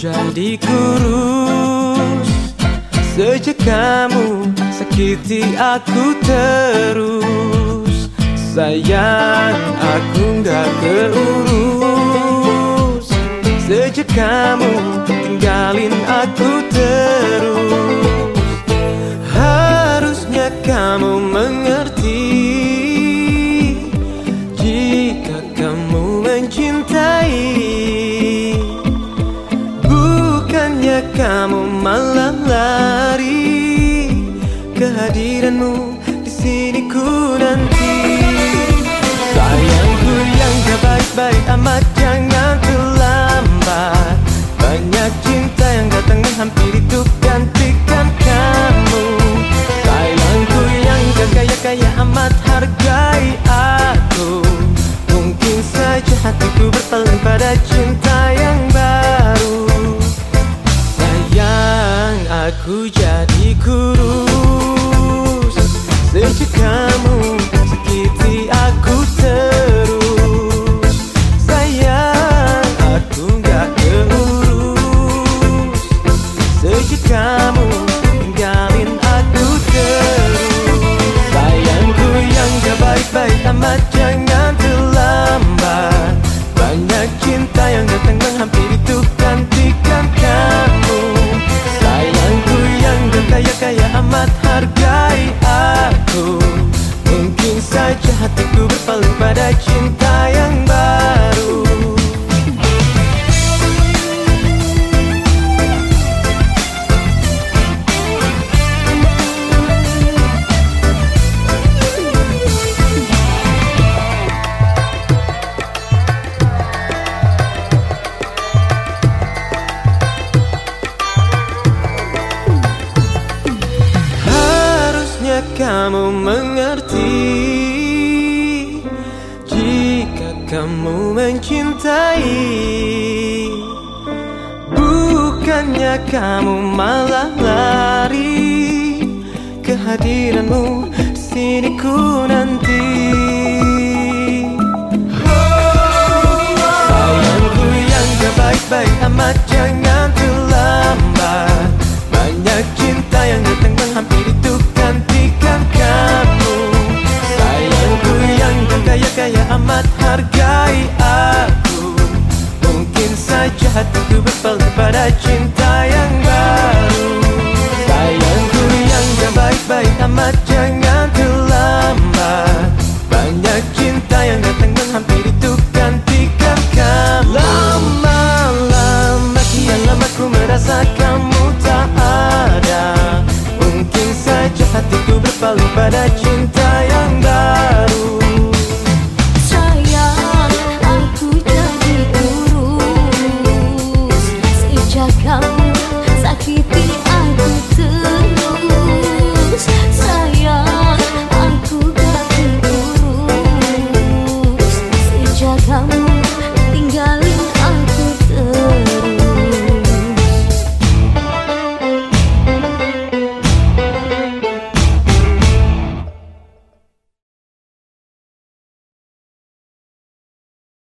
jadi kurus. Sejak kamu sakiti aku terus Sayang aku gak keurus. Sejak kamu tinggalin aku kamu malah lari Kehadiranmu di sini ku nanti Aku jadi kurus Sejak kamu hatiku berpaling pada cinta yang baru. Kamu mengerti kamu mencintai. Bukannya kamu malah lari. Kehadiranmu sini ku nanti. Sayangku yang gak baik-baik amat jangan amat hargai aku. Mungkin saja hatiku berpaling pada cinta yang baru. Sayangku yang gak baik-baik amat jangan terlambat. Banyak cinta yang datang menghampiri untuk gantikan kamu. Lama-lama kian lama ku merasa kamu tak ada. Mungkin saja hatiku berpaling pada cinta